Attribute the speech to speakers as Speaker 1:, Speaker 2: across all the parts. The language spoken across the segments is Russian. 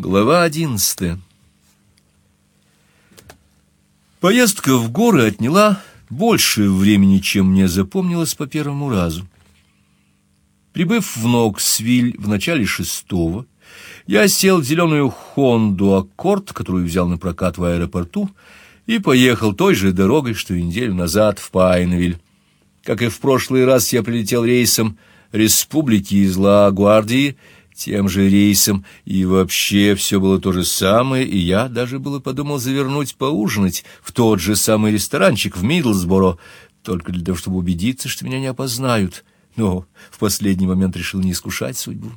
Speaker 1: Глава одиннадцатая. Поездка в горы отняла больше времени, чем мне запомнилось по первому разу. Прибыв в Ноксвиль в начале шестого, я сел в зеленую Хонду Аккорд, которую взял на прокат в аэропорту, и поехал той же дорогой, что и неделю назад в Пайнвиль. Как и в прошлый раз, я прилетел рейсом Республики из Ла-Гвардии, тем же рейсом, и вообще все было то же самое, и я даже было подумал завернуть поужинать в тот же самый ресторанчик в Мидлсборо, только для того, чтобы убедиться, что меня не опознают, но в последний момент решил не искушать судьбу.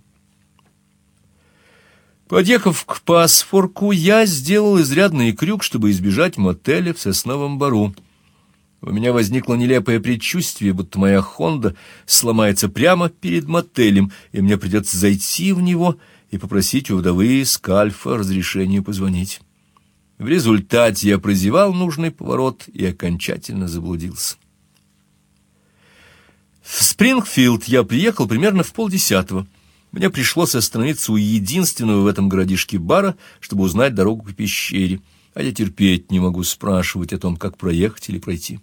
Speaker 1: Подъехав к Пасфорку, я сделал изрядный крюк, чтобы избежать мотеля в Сосновом Бару. У меня возникло нелепое предчувствие, будто моя «Хонда» сломается прямо перед мотелем, и мне придется зайти в него и попросить у вдовы Скальфа разрешения позвонить. В результате я прозевал нужный поворот и окончательно заблудился. В Спрингфилд я приехал примерно в полдесятого. Мне пришлось остановиться у единственного в этом городишке бара, чтобы узнать дорогу к пещере, а я терпеть не могу спрашивать о том, как проехать или пройти.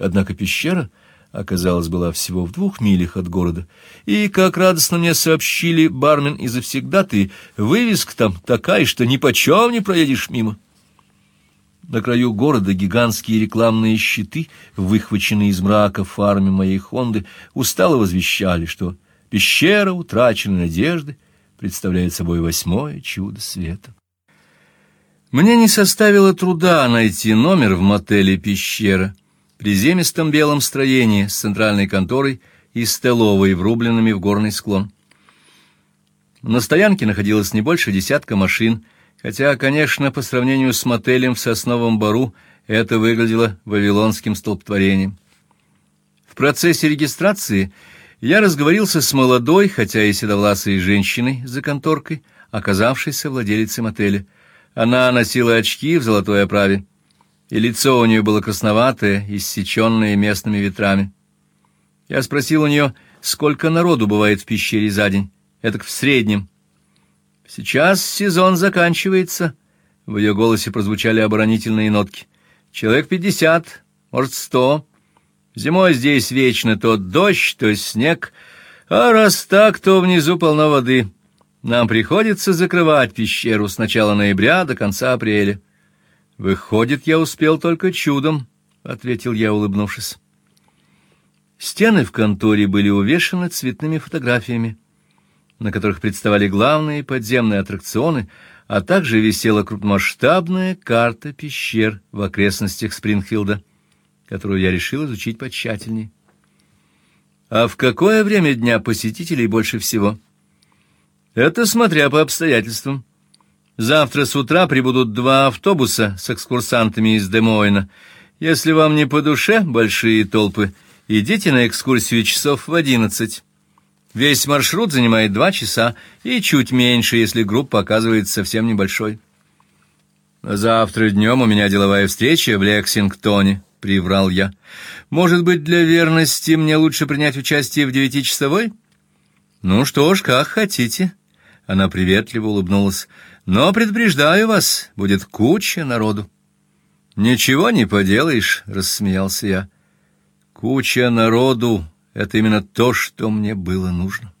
Speaker 1: Однако пещера, оказалось, была всего в двух милях от города, и, как радостно мне сообщили бармен и завсегдатые, вывеска там такая, что ни почем не проедешь мимо. На краю города гигантские рекламные щиты, выхваченные из мрака фарме моей Хонды, устало возвещали, что пещера утраченной надежды представляет собой восьмое чудо света. Мне не составило труда найти номер в мотеле «Пещера», приземистом белом строении с центральной конторой и столовой, врубленными в горный склон. На стоянке находилось не больше десятка машин, хотя, конечно, по сравнению с мотелем в Сосновом Бару это выглядело вавилонским столпотворением. В процессе регистрации я разговорился с молодой, хотя и седовласой женщиной за конторкой, оказавшейся владелицей мотеля. Она носила очки в золотой оправе и лицо у нее было красноватое, иссеченное местными ветрами. Я спросил у нее, сколько народу бывает в пещере за день, это в среднем. Сейчас сезон заканчивается. В ее голосе прозвучали оборонительные нотки. Человек пятьдесят, может, сто. Зимой здесь вечно то дождь, то снег, а раз так, то внизу полно воды. Нам приходится закрывать пещеру с начала ноября до конца апреля. Выходит, я успел только чудом, ответил я, улыбнувшись. Стены в конторе были увешаны цветными фотографиями, на которых представали главные подземные аттракционы, а также висела крупномасштабная карта пещер в окрестностях Спрингфилда, которую я решил изучить потщательнее. А в какое время дня посетителей больше всего? Это смотря по обстоятельствам. Завтра с утра прибудут два автобуса с экскурсантами из Демойна. Если вам не по душе большие толпы, идите на экскурсию часов в одиннадцать. Весь маршрут занимает два часа и чуть меньше, если группа оказывается совсем небольшой. Завтра днем у меня деловая встреча в Лексингтоне, приврал я. Может быть, для верности мне лучше принять участие в девятичасовой? Ну что ж, как хотите. Она приветливо улыбнулась. Но предупреждаю вас, будет куча народу. Ничего не поделаешь, рассмеялся я. Куча народу это именно то, что мне было нужно.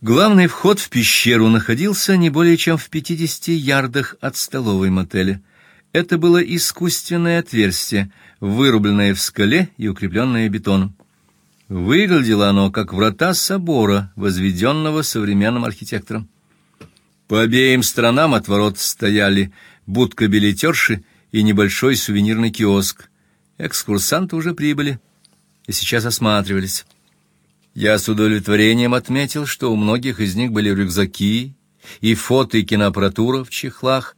Speaker 1: Главный вход в пещеру находился не более чем в пятидесяти ярдах от столовой мотеля. Это было искусственное отверстие, вырубленное в скале и укрепленное бетоном. Выглядело оно как врата собора, возведенного современным архитектором. По обеим сторонам от ворот стояли будка билетерши и небольшой сувенирный киоск. Экскурсанты уже прибыли и сейчас осматривались. Я с удовлетворением отметил, что у многих из них были рюкзаки и фото и киноаппаратура в чехлах.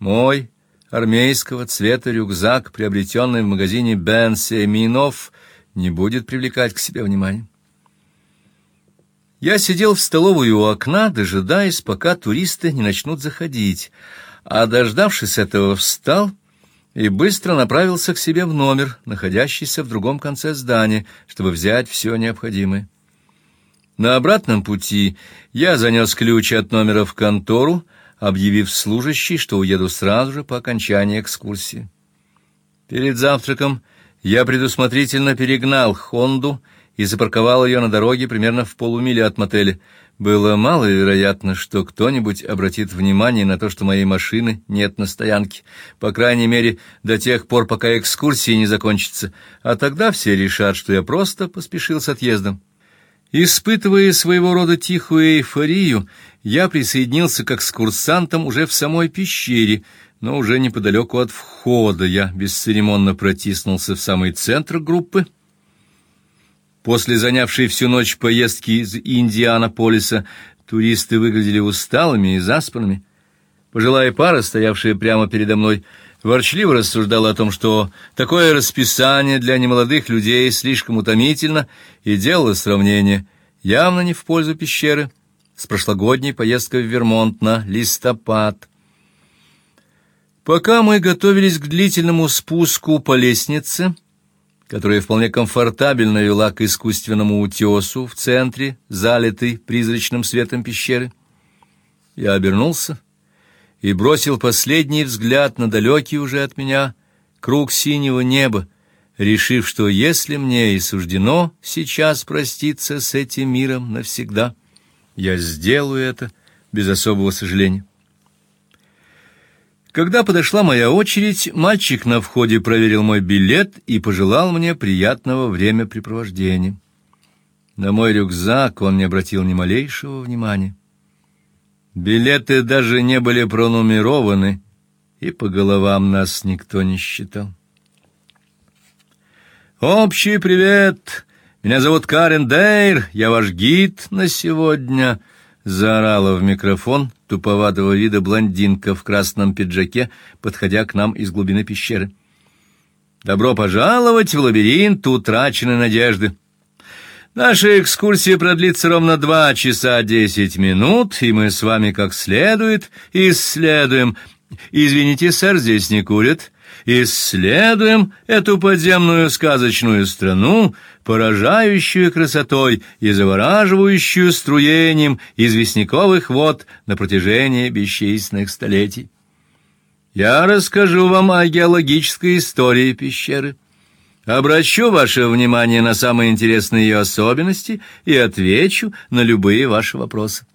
Speaker 1: Мой армейского цвета рюкзак, приобретенный в магазине Бен Семинов, не будет привлекать к себе внимания. Я сидел в столовой у окна, дожидаясь, пока туристы не начнут заходить, а дождавшись этого, встал и быстро направился к себе в номер, находящийся в другом конце здания, чтобы взять все необходимое. На обратном пути я занес ключ от номера в контору, объявив служащей, что уеду сразу же по окончании экскурсии. Перед завтраком я предусмотрительно перегнал Хонду и запарковал ее на дороге примерно в полумиле от мотеля. Было маловероятно, что кто-нибудь обратит внимание на то, что моей машины нет на стоянке, по крайней мере, до тех пор, пока экскурсия не закончится, а тогда все решат, что я просто поспешил с отъездом. Испытывая своего рода тихую эйфорию, я присоединился к экскурсантам уже в самой пещере, но уже неподалеку от входа я бесцеремонно протиснулся в самый центр группы — После занявшей всю ночь поездки из Индианаполиса туристы выглядели усталыми и заспанными. Пожилая пара, стоявшая прямо передо мной, ворчливо рассуждала о том, что такое расписание для немолодых людей слишком утомительно, и делала сравнение, явно не в пользу пещеры, с прошлогодней поездкой в Вермонт на листопад. Пока мы готовились к длительному спуску по лестнице, которая вполне комфортабельно вела к искусственному утесу в центре, залитой призрачным светом пещеры. Я обернулся и бросил последний взгляд на далекий уже от меня круг синего неба, решив, что если мне и суждено сейчас проститься с этим миром навсегда, я сделаю это без особого сожаления. Когда подошла моя очередь, мальчик на входе проверил мой билет и пожелал мне приятного времяпрепровождения. На мой рюкзак он не обратил ни малейшего внимания. Билеты даже не были пронумерованы, и по головам нас никто не считал. Общий привет. Меня зовут Карен Дейр, я ваш гид на сегодня заорала в микрофон туповатого вида блондинка в красном пиджаке, подходя к нам из глубины пещеры. Добро пожаловать в лабиринт утраченной надежды. Наша экскурсия продлится ровно два часа десять минут, и мы с вами как следует исследуем. Извините, сэр, здесь не курят. Исследуем эту подземную сказочную страну, поражающую красотой и завораживающую струением известняковых вод на протяжении бесчисленных столетий. Я расскажу вам о геологической истории пещеры. Обращу ваше внимание на самые интересные ее особенности и отвечу на любые ваши вопросы.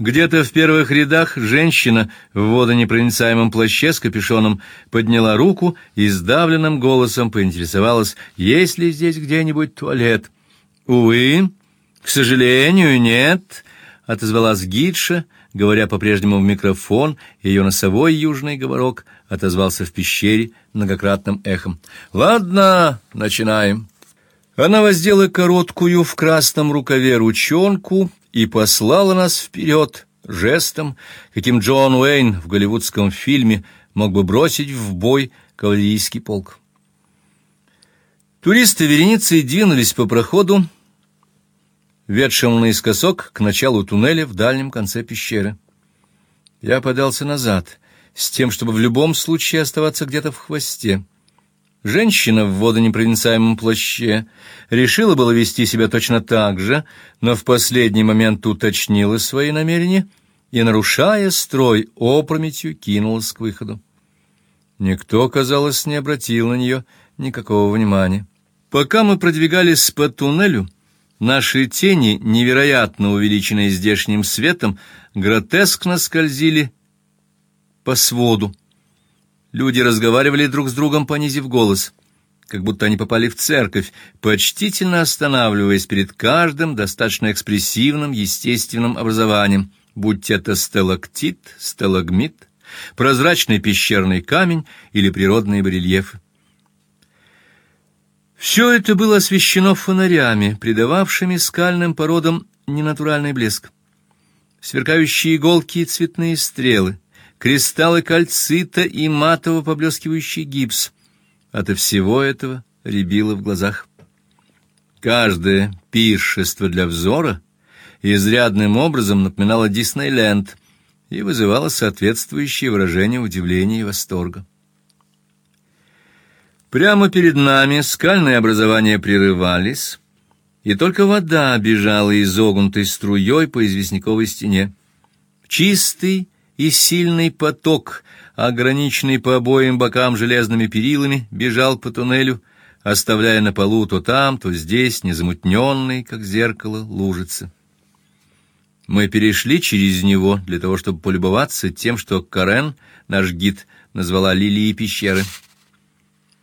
Speaker 1: Где-то в первых рядах женщина в водонепроницаемом плаще с капюшоном подняла руку и сдавленным голосом поинтересовалась, есть ли здесь где-нибудь туалет. «Увы, к сожалению, нет», — отозвалась гидша, говоря по-прежнему в микрофон, ее носовой южный говорок отозвался в пещере многократным эхом. «Ладно, начинаем». Она воздела короткую в красном рукаве ручонку и послала нас вперед жестом, каким Джон Уэйн в голливудском фильме мог бы бросить в бой кавалерийский полк. Туристы вереницей двинулись по проходу, ведшему наискосок к началу туннеля в дальнем конце пещеры. Я подался назад, с тем, чтобы в любом случае оставаться где-то в хвосте. Женщина в водонепроницаемом плаще решила было вести себя точно так же, но в последний момент уточнила свои намерения и, нарушая строй, опрометью кинулась к выходу. Никто, казалось, не обратил на нее никакого внимания. Пока мы продвигались по туннелю, наши тени, невероятно увеличенные здешним светом, гротескно скользили по своду. Люди разговаривали друг с другом, понизив голос, как будто они попали в церковь, почтительно останавливаясь перед каждым достаточно экспрессивным естественным образованием, будь это сталактит, сталагмит, прозрачный пещерный камень или природные барельефы. Все это было освещено фонарями, придававшими скальным породам ненатуральный блеск. Сверкающие иголки и цветные стрелы, кристаллы кальцита и матово поблескивающий гипс. От всего этого рябило в глазах. Каждое пиршество для взора изрядным образом напоминало Диснейленд и вызывало соответствующее выражение удивления и восторга. Прямо перед нами скальные образования прерывались, и только вода бежала изогнутой струей по известняковой стене. Чистый и сильный поток, ограниченный по обоим бокам железными перилами, бежал по туннелю, оставляя на полу то там, то здесь незамутненные, как зеркало, лужицы. Мы перешли через него для того, чтобы полюбоваться тем, что Карен, наш гид, назвала лилии пещеры.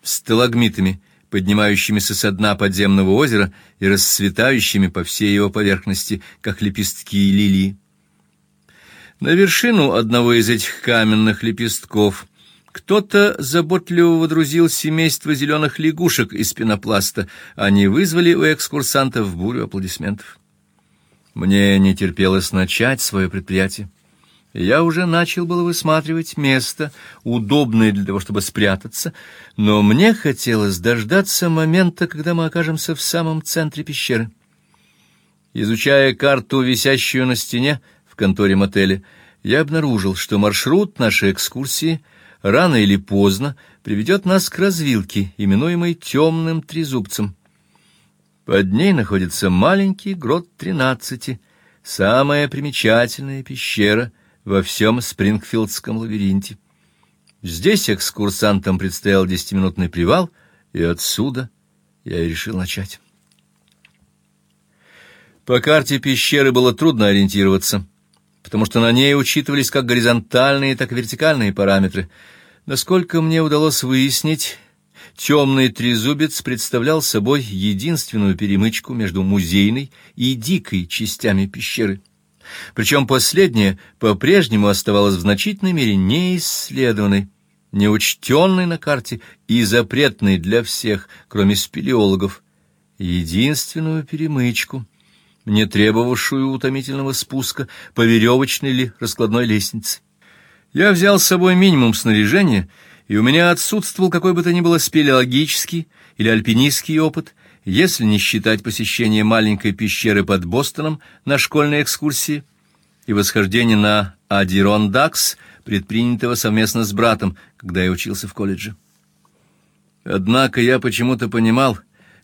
Speaker 1: Сталагмитами, поднимающимися со дна подземного озера и расцветающими по всей его поверхности, как лепестки лилии. На вершину одного из этих каменных лепестков кто-то заботливо водрузил семейство зеленых лягушек из пенопласта. Они вызвали у экскурсантов бурю аплодисментов. Мне не терпелось начать свое предприятие. Я уже начал было высматривать место, удобное для того, чтобы спрятаться, но мне хотелось дождаться момента, когда мы окажемся в самом центре пещеры. Изучая карту, висящую на стене конторе мотеля, я обнаружил, что маршрут нашей экскурсии рано или поздно приведет нас к развилке, именуемой Темным Трезубцем. Под ней находится маленький грот тринадцати, самая примечательная пещера во всем Спрингфилдском лабиринте. Здесь экскурсантам предстоял десятиминутный привал, и отсюда я решил начать. По карте пещеры было трудно ориентироваться, потому что на ней учитывались как горизонтальные, так и вертикальные параметры. Насколько мне удалось выяснить, Темный трезубец представлял собой единственную перемычку между музейной и дикой частями пещеры. Причем последняя по-прежнему оставалась в значительной мере неисследованной, неучтенной на карте и запретной для всех, кроме спелеологов. Единственную перемычку, не требовавшую утомительного спуска по веревочной или раскладной лестнице. Я взял с собой минимум снаряжения и у меня отсутствовал какой бы то ни было спелеологический или альпинистский опыт, если не считать посещение маленькой пещеры под Бостоном на школьной экскурсии и восхождение на Адирондакс, предпринятого совместно с братом, когда я учился в колледже. Однако я почему-то понимал,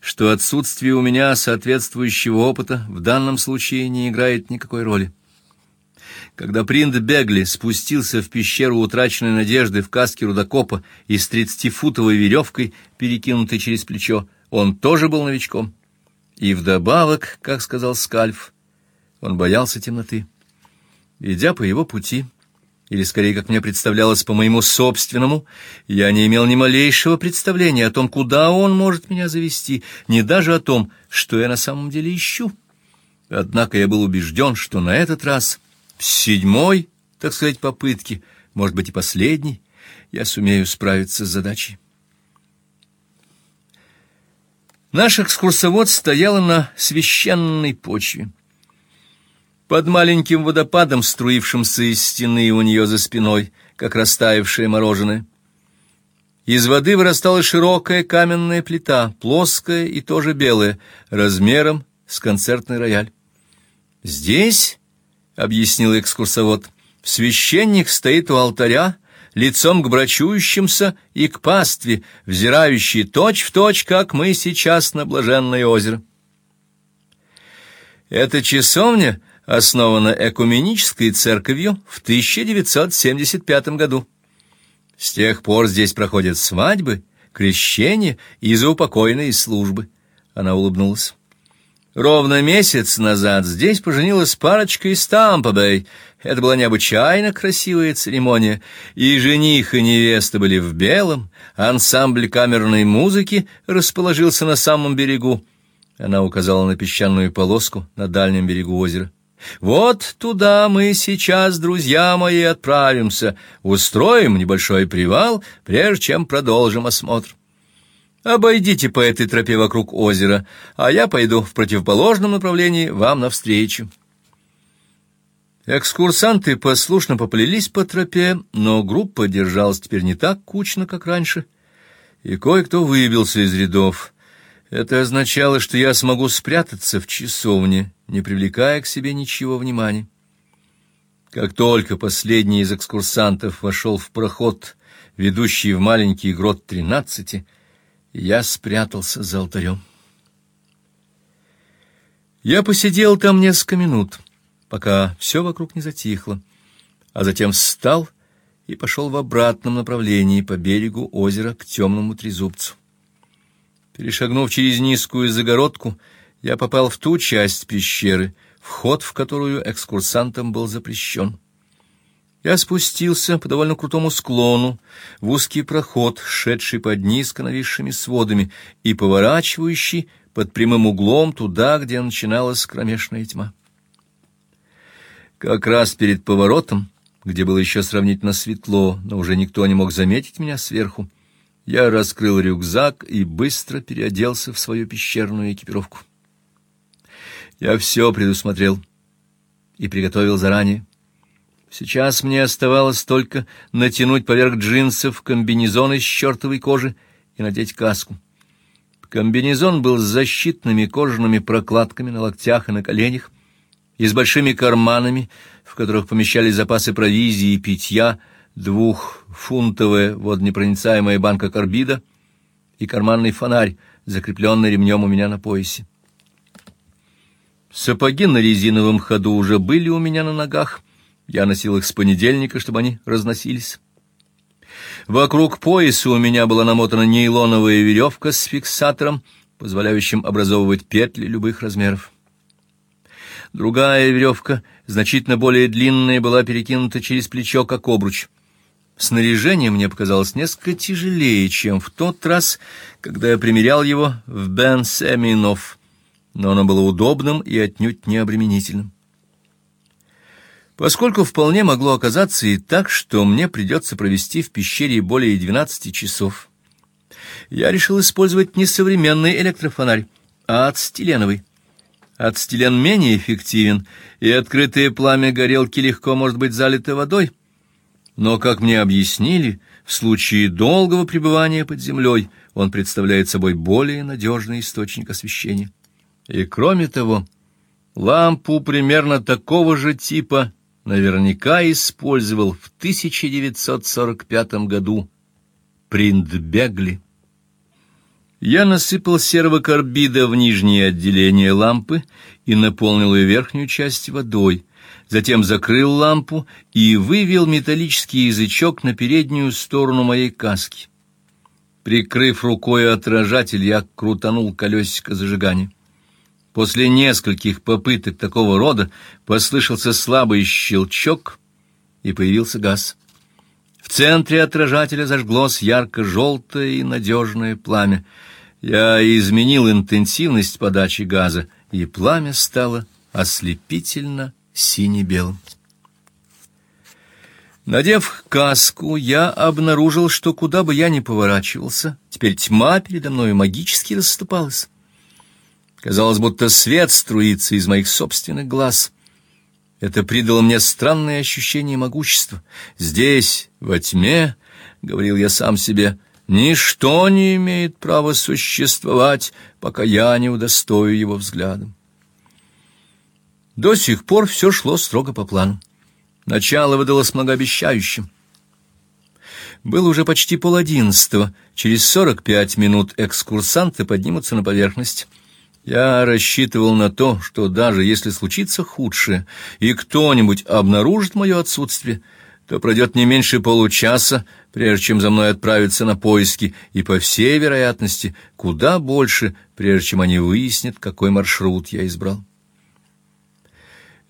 Speaker 1: что отсутствие у меня соответствующего опыта в данном случае не играет никакой роли. Когда принц Бегли спустился в пещеру утраченной надежды в каске рудокопа и с тридцатифутовой веревкой, перекинутой через плечо, он тоже был новичком. И вдобавок, как сказал Скальф, он боялся темноты. Идя по его пути, или скорее, как мне представлялось, по моему собственному, я не имел ни малейшего представления о том, куда он может меня завести, ни даже о том, что я на самом деле ищу. Однако я был убежден, что на этот раз с седьмой, так сказать, попытки, может быть и последней, я сумею справиться с задачей. Наш экскурсовод стоял на священной почве. Под маленьким водопадом, струившимся из стены у нее за спиной, как растаявшее мороженое. Из воды вырастала широкая каменная плита, плоская и тоже белая, размером с концертный рояль. Здесь — объяснил экскурсовод. «Священник стоит у алтаря, лицом к брачующимся и к пастве, взирающий точь-в-точь, как мы сейчас на Блаженное озеро». Эта часовня основана экуменической церковью в 1975 году. С тех пор здесь проходят свадьбы, крещения и заупокойные службы. Она улыбнулась. Ровно месяц назад здесь поженилась парочка из Тампа-Бэй. Это была необычайно красивая церемония, и жених и невеста были в белом, ансамбль камерной музыки расположился на самом берегу. Она указала на песчаную полоску на дальнем берегу озера. Вот туда мы сейчас, друзья мои, отправимся, устроим небольшой привал, прежде чем продолжим осмотр. Обойдите по этой тропе вокруг озера, а я пойду в противоположном направлении вам навстречу. Экскурсанты послушно поплелись по тропе, но группа держалась теперь не так кучно, как раньше, и кое-кто выбился из рядов. Это означало, что я смогу спрятаться в часовне, не привлекая к себе ничего внимания. Как только последний из экскурсантов вошел в проход, ведущий в маленький грот тринадцати, я спрятался за алтарем. Я посидел там несколько минут, пока все вокруг не затихло, а затем встал и пошел в обратном направлении по берегу озера к темному трезубцу. Перешагнув через низкую загородку, я попал в ту часть пещеры, вход в которую экскурсантам был запрещен. Я спустился по довольно крутому склону в узкий проход, шедший под низко нависшими сводами и поворачивающий под прямым углом туда, где начиналась кромешная тьма. Как раз перед поворотом, где было еще сравнительно светло, но уже никто не мог заметить меня сверху, я раскрыл рюкзак и быстро переоделся в свою пещерную экипировку. Я все предусмотрел и приготовил заранее. Сейчас мне оставалось только натянуть поверх джинсов комбинезон из чертовой кожи и надеть каску. Комбинезон был с защитными кожаными прокладками на локтях и на коленях и с большими карманами, в которых помещались запасы провизии и питья, двухфунтовая водонепроницаемая банка карбида и карманный фонарь, закрепленный ремнем у меня на поясе. Сапоги на резиновом ходу уже были у меня на ногах — я носил их с понедельника, чтобы они разносились. Вокруг пояса у меня была намотана нейлоновая веревка с фиксатором, позволяющим образовывать петли любых размеров. Другая веревка, значительно более длинная, была перекинута через плечо, как обруч. Снаряжение мне показалось несколько тяжелее, чем в тот раз, когда я примерял его в Бен-Семинов, но оно было удобным и отнюдь не обременительным поскольку вполне могло оказаться и так, что мне придется провести в пещере более двенадцати часов. Я решил использовать не современный электрофонарь, а ацетиленовый. Ацетилен менее эффективен, и открытое пламя горелки легко может быть залито водой. Но, как мне объяснили, в случае долгого пребывания под землей он представляет собой более надежный источник освещения. И кроме того, лампу примерно такого же типа наверняка использовал в 1945 году Приндбегли. Я насыпал серого карбида в нижнее отделение лампы и наполнил ее верхнюю часть водой. Затем закрыл лампу и вывел металлический язычок на переднюю сторону моей каски. Прикрыв рукой отражатель, я крутанул колесико зажигания. После нескольких попыток такого рода послышался слабый щелчок, и появился газ. В центре отражателя зажглось ярко-желтое и надежное пламя. Я изменил интенсивность подачи газа, и пламя стало ослепительно сине-белым. Надев каску, я обнаружил, что куда бы я ни поворачивался, теперь тьма передо мной магически расступалась. Казалось, будто свет струится из моих собственных глаз. Это придало мне странное ощущение могущества. Здесь, во тьме, говорил я сам себе, ничто не имеет права существовать, пока я не удостою его взглядом. До сих пор все шло строго по плану. Начало выдалось многообещающим. Было уже почти полодиннадцатого. Через сорок пять минут экскурсанты поднимутся на поверхность. Я рассчитывал на то, что даже если случится худшее, и кто-нибудь обнаружит мое отсутствие, то пройдет не меньше получаса, прежде чем за мной отправятся на поиски, и, по всей вероятности, куда больше, прежде чем они выяснят, какой маршрут я избрал.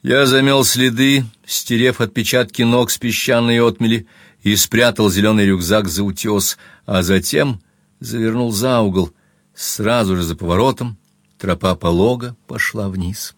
Speaker 1: Я замел следы, стерев отпечатки ног с песчаной отмели, и спрятал зеленый рюкзак за утес, а затем завернул за угол, сразу же за поворотом, Тропа полога пошла вниз.